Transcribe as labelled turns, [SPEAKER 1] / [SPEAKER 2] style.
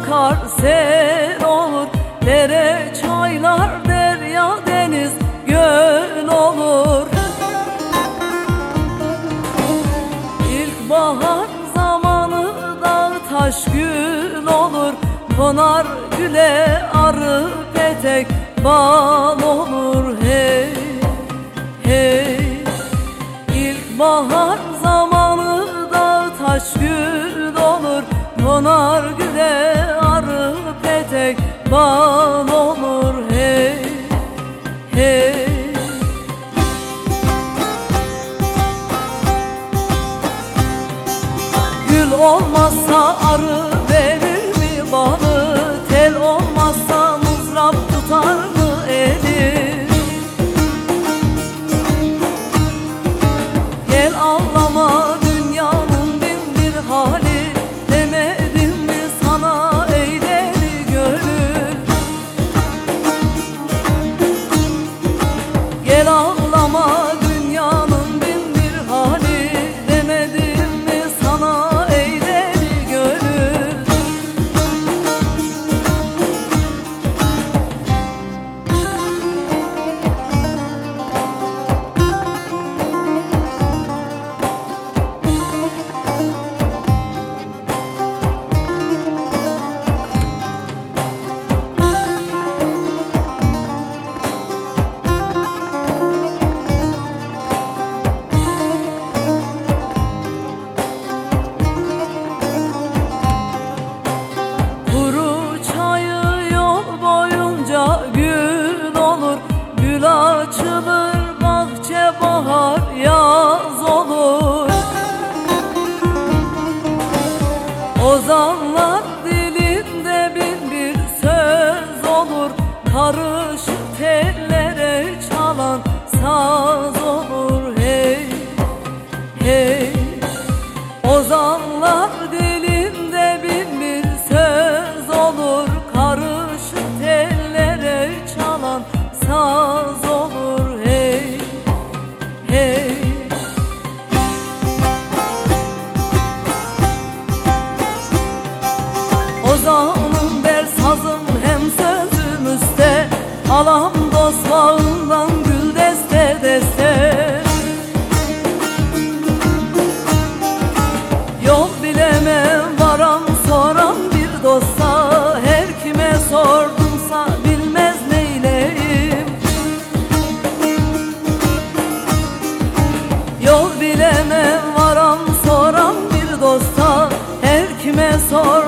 [SPEAKER 1] akar sel olur. Dere çaylar derya deniz göl olur. İlkbahar zamanı dağ taş gül olur. Konar güle arı petek bal olur. Hey hey. İlkbahar zamanı dağ taş gül olur. Konar güle bal olur hey hey. Gül olmazsa arı Ozanlar Alam dost bağından gül deste deste. Yol bilemem varam soran bir dosta Her kime sordumsa bilmez neyleyim Yol bilemem varam soran bir dosta Her kime sor